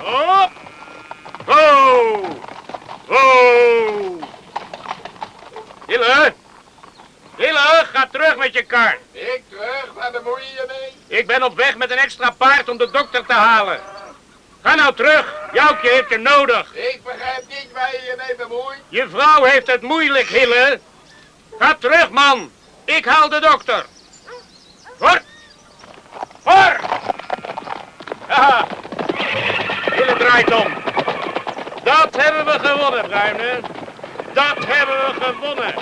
Op! Ho! Ho! Hille! Hille, ga terug met je kar. Ik terug, waar bemoei je mee? Ik ben op weg met een extra paard om de dokter te halen. Ga nou terug. Joukje heeft je nodig. Ik begrijp niet waar je je mee bemoeit. Je vrouw heeft het moeilijk, Hille. Ga terug, man. Ik haal de dokter. Hoor! Hoor! Haha. Dat hebben we gewonnen, Bruine. Dat hebben we gewonnen.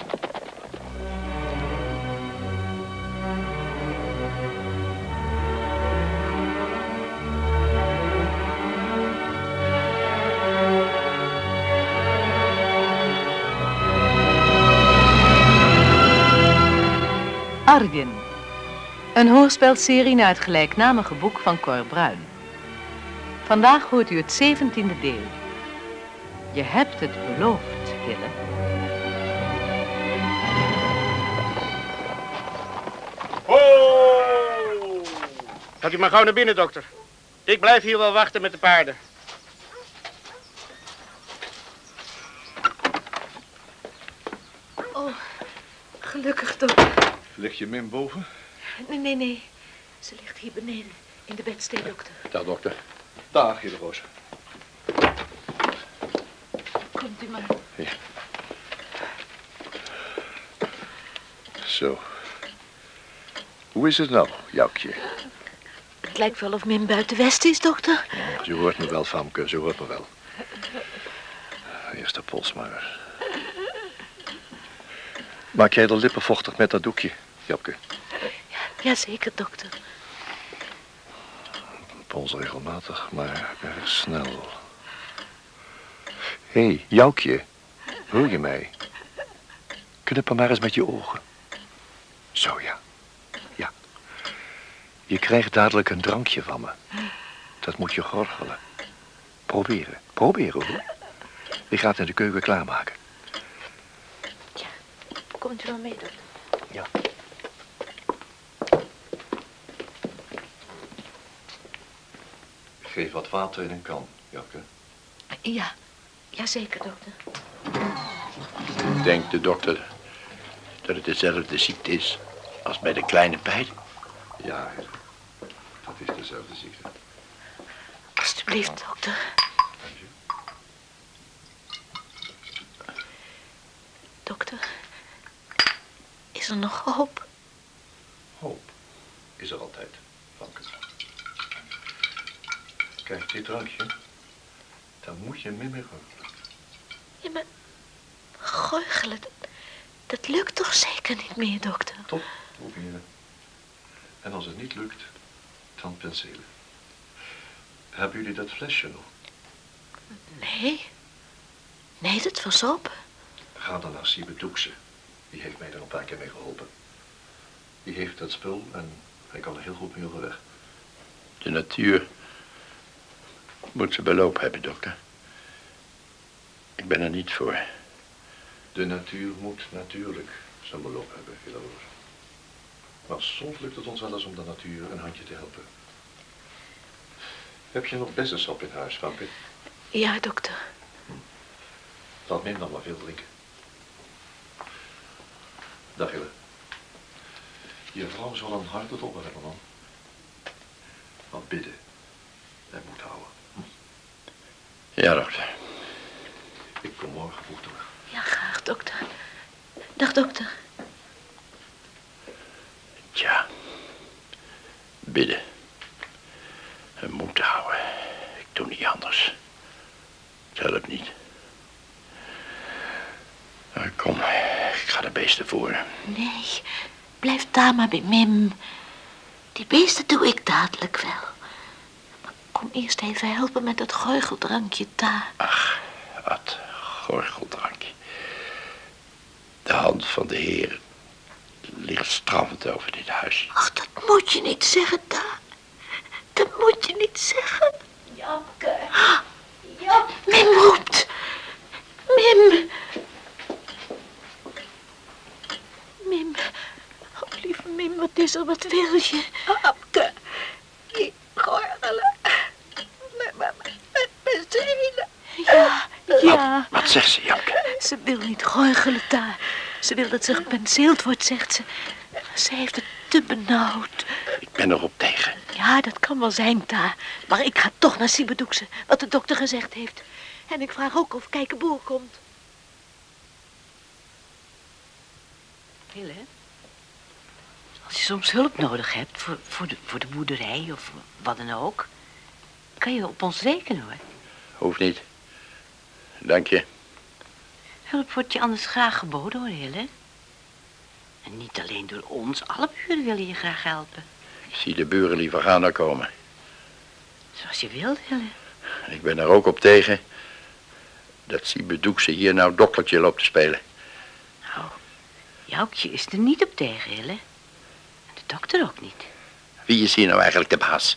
Arjen. Een hoorspelserie naar het gelijknamige boek van Cor Bruin. Vandaag hoort u het zeventiende deel. Je hebt het beloofd, Hille. Ho! Gaat u maar gauw naar binnen, dokter. Ik blijf hier wel wachten met de paarden. Oh, gelukkig dokter. Ligt je min boven? Nee, nee, nee. Ze ligt hier beneden in de bedstee, dokter. Dag, dokter. Dag, Hille Roos. Komt u maar. Zo. Hoe is het nou, Joukje? Het lijkt wel of Mim buiten West is, dokter. Je hoort me wel, Famke, ze hoort me wel. Eerst de pols maar. Maak jij de lippen vochtig met dat doekje, Japke? Jazeker, dokter. Pols regelmatig, maar erg snel. Hé, hey, Joukje. Hoor je mij? Knipper maar eens met je ogen. Zo, ja. Ja. Je krijgt dadelijk een drankje van me. Dat moet je gorgelen. Proberen. Proberen, hoor. Ik ga het in de keuken klaarmaken. Komt u wel mee, dokter? Ja. Geef wat water in een kan, Jakke. Ja, jazeker, dokter. Denkt de dokter dat het dezelfde ziekte is als bij de kleine pijn? Ja, dat is dezelfde ziekte. Alsjeblieft, dokter. Dokter, is er nog hoop? Hoop is er altijd, Vanke. Drankje, daar moet je mee mee goochelen. Ja, maar goochelen, dat, dat lukt toch zeker niet meer, dokter? Top, proberen. En als het niet lukt, dan penselen. Hebben jullie dat flesje nog? Nee. Nee, dat was op. Ga dan naar Siebe Doekse. Die heeft mij er een paar keer mee geholpen. Die heeft dat spul en hij kan er heel goed mee overweg. De natuur moet ze beloop hebben, dokter. Ik ben er niet voor. De natuur moet natuurlijk zijn beloop hebben, Hilleroos. Maar soms lukt het ons wel eens om de natuur een handje te helpen. Heb je nog bessensap in huis, Franke? Ja, dokter. Laat Mim dan maar veel drinken. Dag, Hille. Je vrouw zal een hart tot op hebben, man. Want bidden en moed houden. Ja, dokter. Ik kom morgen vroeg terug. Ja, graag, dokter. Dag, dokter. Tja. Bidden. En moed houden. Ik doe niet anders. Het helpt niet. Nou, kom, ik ga de beesten voeren. Nee, blijf daar maar bij Mim. Die beesten doe ik dadelijk wel. Eerst even helpen met dat geugeldrankje daar. Ach, wat gorgeldrankje. De hand van de Heer ligt strammend over dit huis. Ach, dat moet je niet zeggen, daar. Dat moet je niet zeggen. Janke. Ja. Mim roept. Mim. Mim. Oh, lieve Mim, wat is er? Wat wil je? Hapke, die gorgelen. Met, met, met Ja, Wat zegt ze, Japke? ze wil niet goochelen daar. Ze wil dat ze gepenseeld wordt, zegt ze. Ze heeft het te benauwd. Ik ben erop tegen. Ja, dat kan wel zijn, Ta. Maar ik ga toch naar Sibedoekse, wat de dokter gezegd heeft. En ik vraag ook of Kijkenboer komt. Hille, als je soms hulp nodig hebt voor, voor, de, voor de boerderij of wat dan ook, kan je op ons rekenen hoor. Hoeft niet. Dank je. Hulp wordt je anders graag geboden hoor, Hille. En niet alleen door ons, alle buren willen je graag helpen. Ik zie de buren liever gaan dan komen. Zoals je wilt, Hille. Ik ben er ook op tegen dat Sibedoekse hier nou doktertje loopt te spelen. Nou, Joukje is er niet op tegen, Hille. En de dokter ook niet. Wie is hier nou eigenlijk de baas?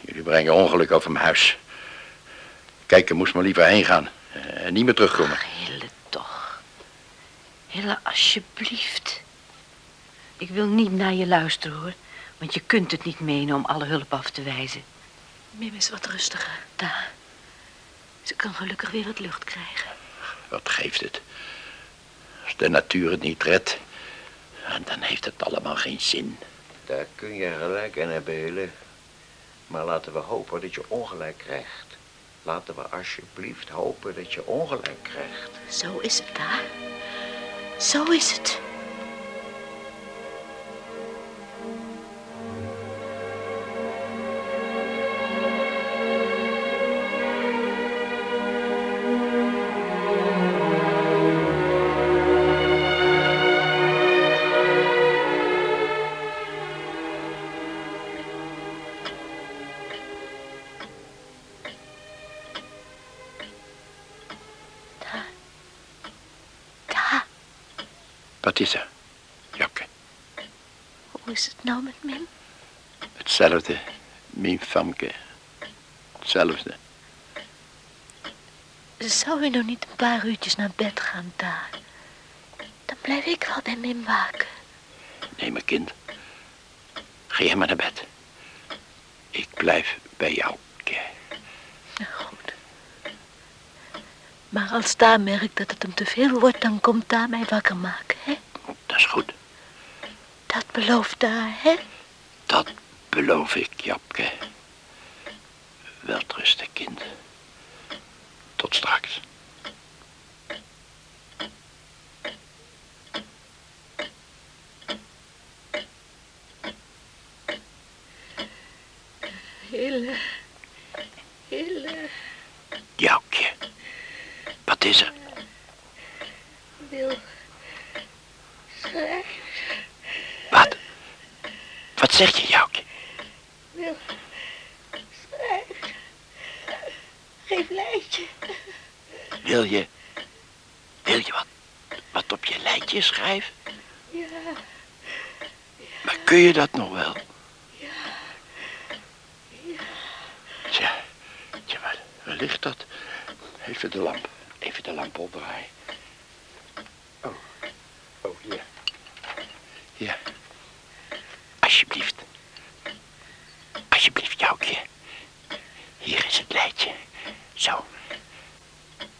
Jullie brengen ongeluk over mijn huis. Kijk, er moest maar liever heen gaan. eh, En niet meer terugkomen. Ach, Hille toch. Hille, alsjeblieft. Ik wil niet naar je luisteren, hoor. Want je kunt het niet menen om alle hulp af te wijzen. Mim is wat rustiger, Ta. Ze kan gelukkig weer wat lucht krijgen. Wat geeft het? Als de natuur het niet redt, dan heeft het allemaal geen zin. Daar kun je gelijk in hebben, Hille. Maar laten we hopen dat je ongelijk krijgt. Laten we alsjeblieft hopen dat je ongelijk krijgt. Zo is het, Ta. Zo is het. Wat is er? Jokke, hoe is het nou met Mim? hetzelfde. Mijn famke. Hetzelfde. Zou je nou niet een paar uurtjes naar bed gaan, Ta? Dan blijf ik wel bij Mim waken. Nee, mijn kind. Ga jij maar naar bed. Ik blijf bij jou. Ke. Nou, goed. Maar als Ta merkt dat het hem te veel wordt, dan komt Ta mij wakker maken, hè? Dat is goed. Dat belooft Ta, hè? Dat beloof ik, Japke. Welterusten, kind. Tot straks. Hille. Hille. Joukje. Wat is er? Wil. Schrijf. Zeg je, Joukje? Wil. Schrijf. Geef lijstje. Wil je... Wil je wat... Wat op je lijntje schrijven? Ja. Maar kun je dat nog wel? Tja, tja, waar, waar ligt dat? Even de lamp, even de lamp opdraaien. Oh, oh, hier. Hier. Alsjeblieft. Alsjeblieft, Joukje. Hier is het lijntje. Zo.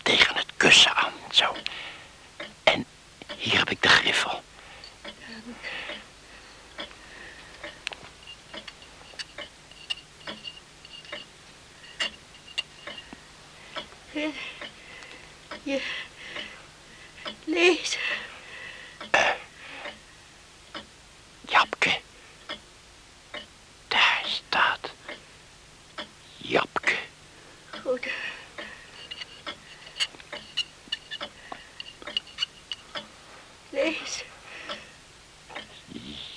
Tegen het kussen aan, zo. En hier heb ik de griffel. Je. Lees. Japke. Daar staat. Japke. Goed. Lees.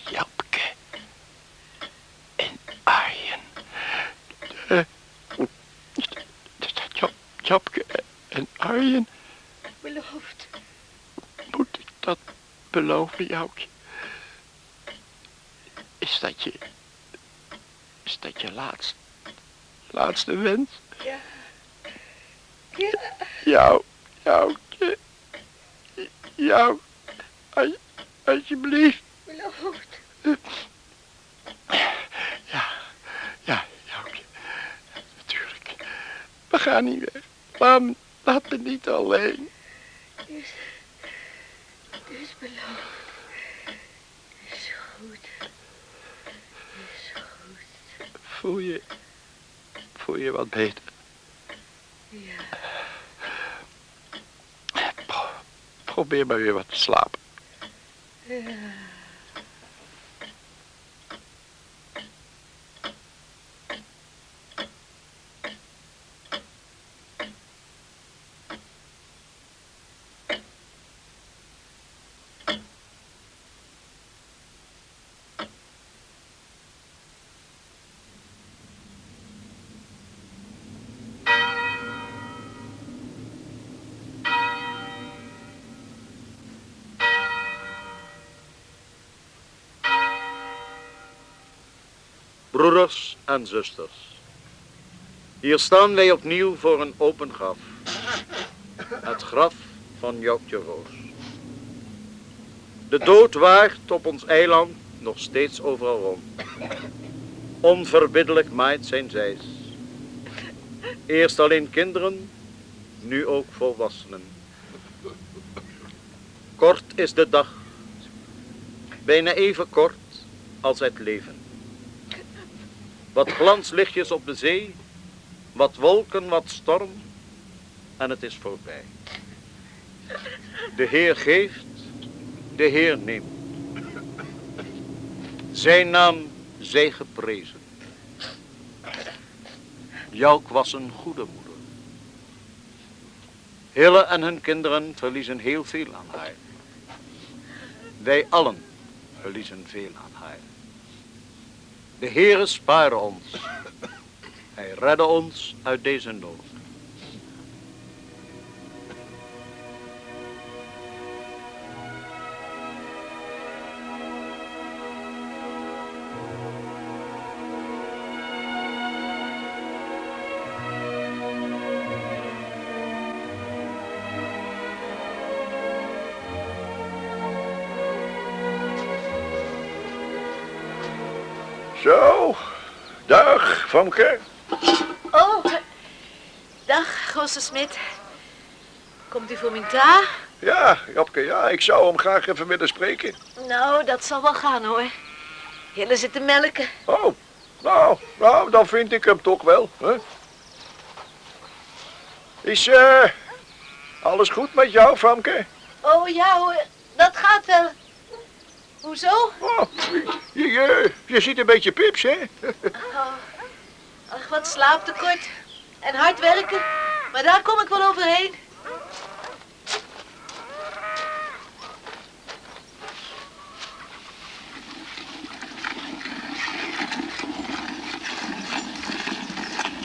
Japke. En Arjen. Eh, Er staat Jap, Japke en Arjen. Beloofd. Moet ik dat beloven, Joukje? Is dat je... Is dat je laatste... Laatste wens? Ja. Ja. Jou, Joukje. Jou. Als, alsjeblieft. Beloofd. Ja, ja, Joukje. Natuurlijk. We gaan niet weg. Laat me, Laat me niet alleen. Het is beloofd. Is goed. Is goed. Voel je... Voel je wat beter? Ja. Pro- probeer maar weer wat te slapen. Ja. Broeders en zusters, hier staan wij opnieuw voor een open graf. Het graf van Joukje Roos. De dood waart op ons eiland nog steeds overal rond. Onverbiddelijk maait zijn zijs. Eerst alleen kinderen, nu ook volwassenen. Kort is de dag, bijna even kort als het leven. Wat glanslichtjes op de zee, wat wolken, wat storm, en het is voorbij. De Heer geeft, de Heer neemt. Zijn naam zij geprezen. Jouk was een goede moeder. Hille en hun kinderen verliezen heel veel aan haar. Wij allen verliezen veel aan haar. De Heere spare ons. Hij redde ons uit deze nood. Zo, dag, Famke. Oh, dag, Gosse Smit. Komt u voor mijn ta? Ja, Japke, ja, ik zou hem graag even willen spreken. Nou, dat zal wel gaan hoor. Hille zit te melken. Oh, nou, nou, dan vind ik hem toch wel. Hè? Is eh alles goed met jou, Famke? Oh ja hoor, dat gaat wel. Hoezo? Oh, je, je, je ziet een beetje pips, hè? Oh, ach, wat slaaptekort. En hard werken. Maar daar kom ik wel overheen.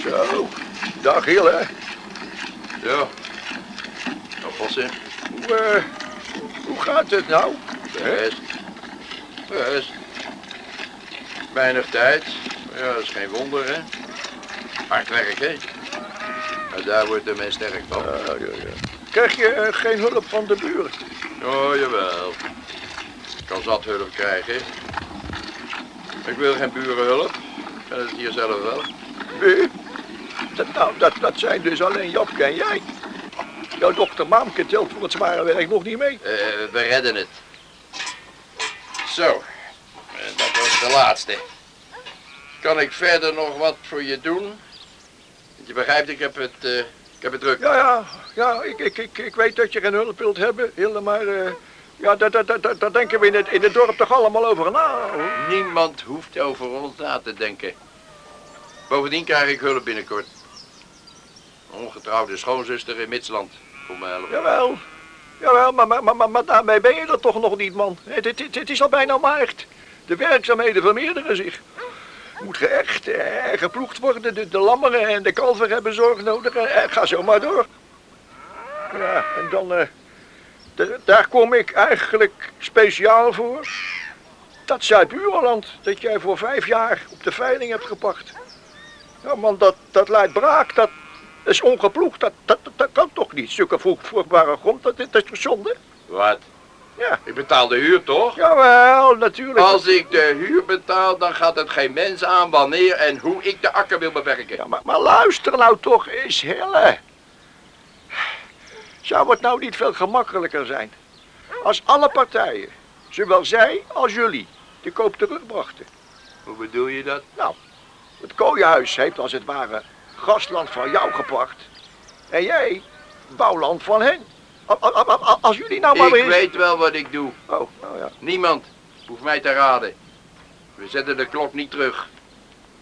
Zo, dag Hille. Ja. Oppassen. Hoe, eh, hoe gaat het nou? Best. Best. Weinig tijd. Ja, dat is geen wonder, hè. Hard werken. Maar daar wordt de mens sterk van. Ja, ja, ja. Krijg je eh, geen hulp van de buren? Oh, jawel. Ik kan zat hulp krijgen. Ik wil geen burenhulp. Ik kan het hier zelf wel. Nee. Dat, nou, dat, dat zijn dus alleen Japke en jij. Jouw dochter Maamke telt voor het zware werk nog niet mee. Eh, we redden het. Zo. En dat was de laatste. Kan ik verder nog wat voor je doen? Je begrijpt, ik heb het, eh, ik heb het druk. Ja, ja, ja, ik, ik, ik, ik weet dat je geen hulp wilt hebben, Hilde, maar eh, ja, daar, daar, daar, daar denken we in het, in het dorp toch allemaal over na. hoor. Niemand hoeft over ons na te denken. Bovendien krijg ik hulp binnenkort. Een ongetrouwde schoonzuster in Mitsland. Kom me helpen. Jawel, jawel, maar, maar, maar, maar, daarmee ben je er toch nog niet, man. Het, het, is al bijna maart. De werkzaamheden vermeerderen zich. Moet geëcht en geploegd worden. De, de lammeren en de kalver hebben zorg nodig. En, ga zo maar door. Ja, en dan... eh, daar kom ik eigenlijk speciaal voor. Dat Zuid-Buurland, dat jij voor vijf jaar op de veiling hebt gepakt. Ja, man, dat, dat leidt braak. Dat is ongeploegd. Dat, dat, dat, dat kan toch niet? Zulke vroeg, vruchtbare grond, dat, dat is toch zonde? Wat? Ja. Ik betaal de huur toch? Jawel, natuurlijk. Als ik de huur betaal, dan gaat het geen mens aan wanneer en hoe ik de akker wil bewerken. Ja, maar, maar luister nou toch eens, Hille. Zou het nou niet veel gemakkelijker zijn als alle partijen, zowel zij als jullie, de koop terugbrachten? Hoe bedoel je dat? Nou, het kooienhuis heeft als het ware grasland van jou gepakt. En jij bouwland van hen. Als jullie nou maar Ik weer... weet wel wat ik doe. Oh, nou ja. Niemand hoeft mij te raden. We zetten de klok niet terug.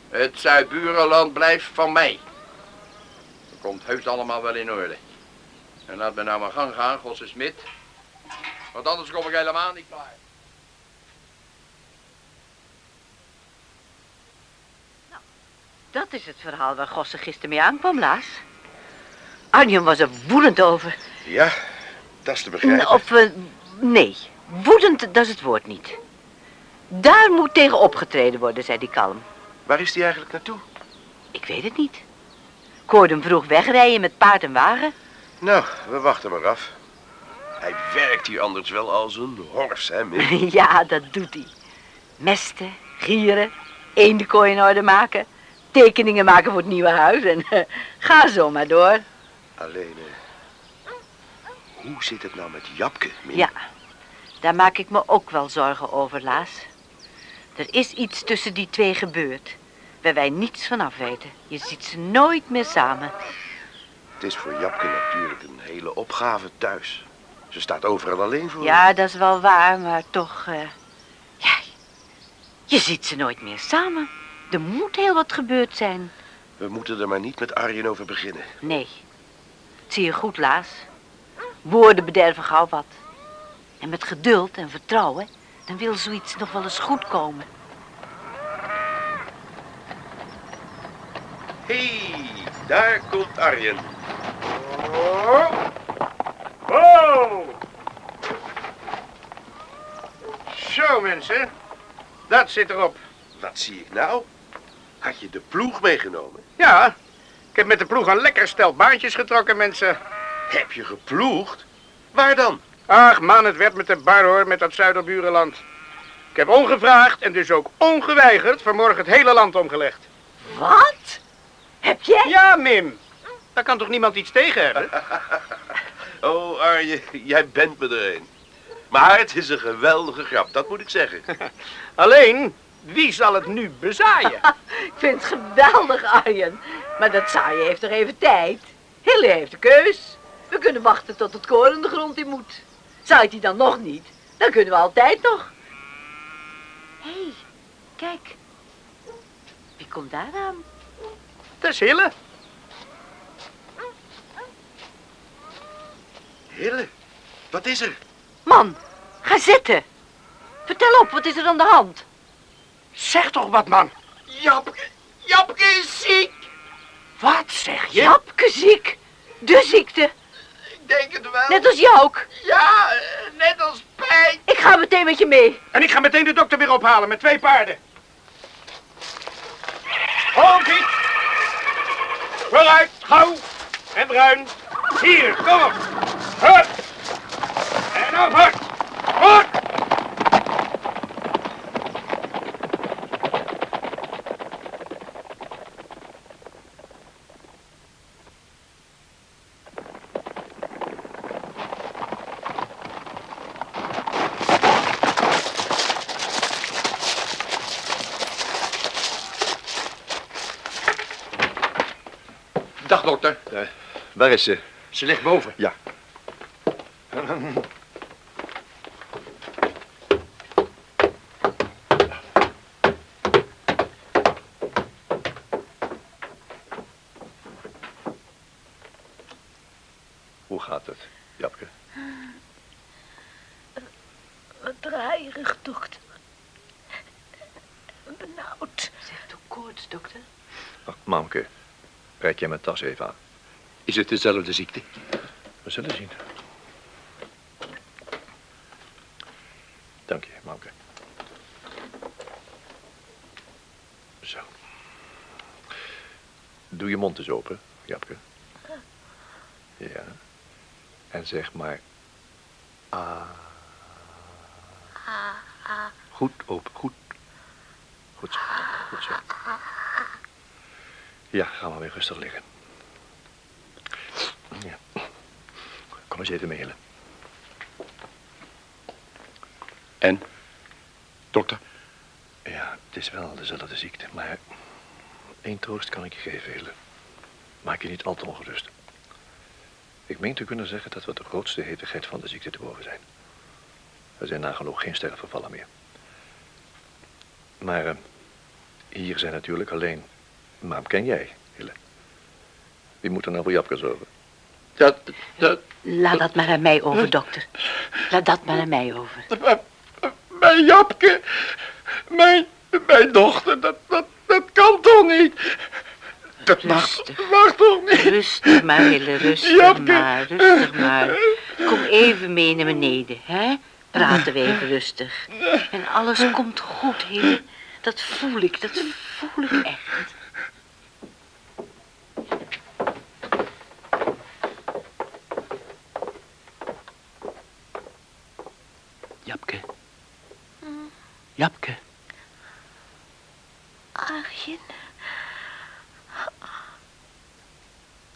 Het Zuid-Burenland blijft van mij. Dat komt heus allemaal wel in orde. En laat me nou maar gang gaan, Gosse Smit. Want anders kom ik helemaal niet klaar. Dat is het verhaal waar Gosse gisteren mee aankwam, Laas. Arjen was er woedend over. Ja, dat is te begrijpen. Of, eh, nee, woedend, dat is het woord niet. Daar moet tegen opgetreden worden, zei die kalm. Waar is die eigenlijk naartoe? Ik weet het niet. Ik hoorde hem vroeg wegrijden met paard en wagen. Nou, we wachten maar af. Hij werkt hier anders wel als een hors, hè, Mim? ja, dat doet hij. Mesten, gieren, eendenkooi in orde maken, tekeningen maken voor het nieuwe huis en eh, ga zo maar door. Alleen, eh, hoe zit het nou met Japke? Ja, daar maak ik me ook wel zorgen over, Laas. Er is iets tussen die twee gebeurd, waar wij niets van af weten. Je ziet ze nooit meer samen. Het is voor Japke natuurlijk een hele opgave thuis. Ze staat overal alleen voor. Ja, dat is wel waar, maar toch... ja, je ziet ze nooit meer samen. Er moet heel wat gebeurd zijn. We moeten er maar niet met Arjen over beginnen. Nee, het zie je goed, Laas. Woorden bederven gauw wat. En met geduld en vertrouwen, dan wil zoiets nog wel eens goed komen. Hé, hey, daar komt Arjen. Oh. Oh. Zo, mensen. Dat zit erop. Wat zie ik nou? Had je de ploeg meegenomen? Ja, ik heb met de ploeg een lekker stel baantjes getrokken, mensen. Heb je geploegd? Waar dan? Ach man, het werd met de bar hoor, met dat Zuiderburenland. Ik heb ongevraagd en dus ook ongeweigerd vanmorgen het hele land omgelegd. Wat? Heb jij? Ja, Mim. Daar kan toch niemand iets tegen hebben? Oh, Arjen, jij bent me er een. Maar het is een geweldige grap, dat moet ik zeggen. Alleen, wie zal het nu bezaaien? Ik vind het geweldig, Arjen. Maar dat zaaien heeft toch even tijd? Hille heeft de keus. We kunnen wachten tot het koren de grond in moet. Zaait hij dan nog niet, dan kunnen we altijd nog. Hé, hey, kijk. Wie komt daar aan? Dat is Hille. Hille, wat is er? Man, ga zitten. Vertel op, wat is er aan de hand? Zeg toch wat, man. Japke, Japke is ziek. Wat zeg je? Japke ziek. De ziekte. Ik denk het wel. Net als jou ook. Ja, net als pijn. Ik ga meteen met je mee. En ik ga meteen de dokter weer ophalen met twee paarden. Kom, Piet. Vooruit, gauw. En bruin. Hier, kom op. Hup. En op, hard. Hard. Dag, dokter. Waar is ze? Ze ligt boven. Ja. Hoe gaat het, Japke? Wat draaierig, dokter. Benauwd. Zeg toch koorts, dokter? Mamke, reik jij mijn tas even aan. Is het dezelfde ziekte? We zullen zien. Dank je, Mamke. Zo. Doe je mond eens open, Japke. Ja. En zeg maar... Ah. Goed open, goed. Goed zo, goed zo. Ja, ga maar weer rustig liggen. Kom maar zitten melen. En? Dokter? Ja, het is wel dezelfde ziekte, maar één troost kan ik je geven, Hille. Maak je niet al te ongerust. Ik meen te kunnen zeggen dat we de grootste hevigheid van de ziekte te boven zijn. Er zijn nagenoeg geen sterfgevallen meer. Maar eh, hier zijn natuurlijk alleen... Maar ken jij, Hille? Wie moet er nou voor Japke zorgen? Dat, dat, Laat dat maar aan mij over, dokter. Laat dat maar aan mij over. mijn Japke, mijn, mijn dochter, dat, dat, dat kan toch niet? Dat mag, mag toch niet? Rustig maar, Hille, rustig Japke. maar, rustig maar. Kom even mee naar beneden, hè? Praten we even rustig. En alles komt goed, Hille. Dat voel ik, dat voel ik echt. Japke. Japke. Arjen.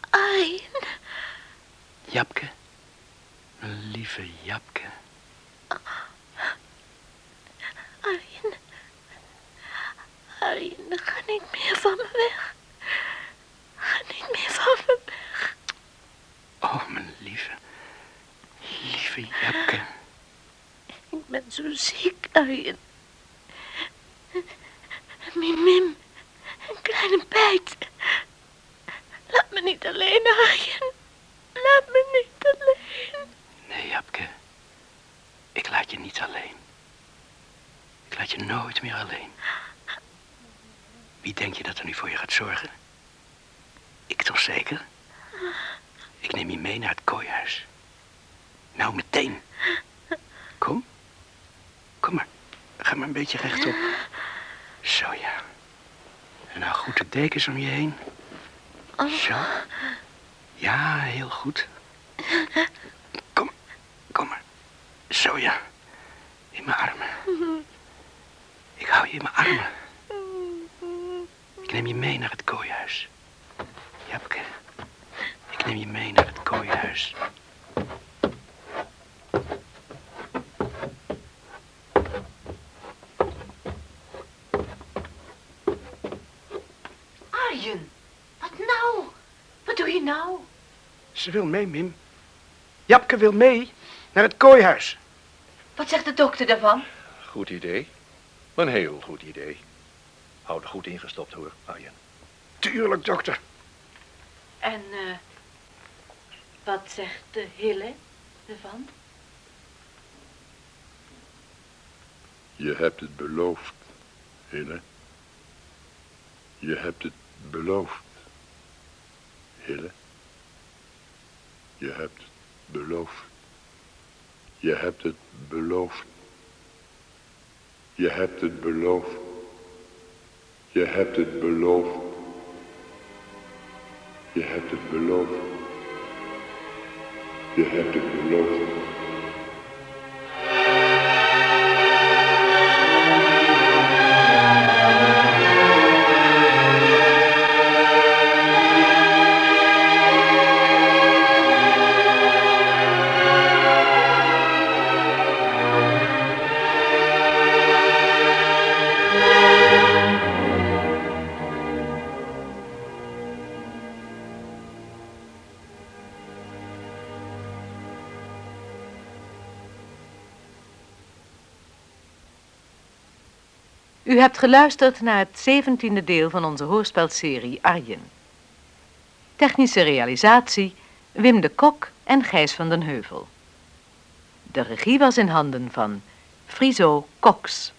Arjen. Japke. Mijn lieve Japke. Arjen. Arjen, ga niet meer van me weg. Ga niet meer van me weg. Oh, mijn lieve. Lieve Japke. Ik ben zo ziek, Arjen. Mim, Mim. Een kleine bijt. Laat me niet alleen, Arjen. Laat me niet alleen. Nee, Japke. Ik laat je niet alleen. Ik laat je nooit meer alleen. Wie denk je dat er nu voor je gaat zorgen? Ik toch zeker? Ik neem je mee naar het kooihuis. Nou, meteen. Kom. Kom maar. Ga maar een beetje rechtop. Zo, ja. En nou goed de dekens om je heen. Zo. Ja, heel goed. Kom, kom maar. Zo ja. In mijn armen. Ik hou je in mijn armen. Ik neem je mee naar het kooihuis. Japke. Ik neem je mee naar het kooihuis. Arjen, wat nou? Wat doe je nou? Ze wil mee, Mim. Japke wil mee naar het kooihuis. Wat zegt de dokter daarvan? Goed idee. Een heel goed idee. Houd er goed ingestopt hoor, Arjen. Tuurlijk, dokter. En eh, wat zegt de Hille ervan? Je hebt het beloofd, Hille. Je hebt het beloofd, Hille. Je hebt beloofd. Je hebt het beloofd. Je hebt het beloofd. Je hebt het beloofd. Je hebt het beloofd. Je hebt het beloofd. Hebt geluisterd naar het zeventiende deel van onze hoorspelserie Arjen. Technische realisatie Wim de Kok en Gijs van den Heuvel. De regie was in handen van Friso Cox.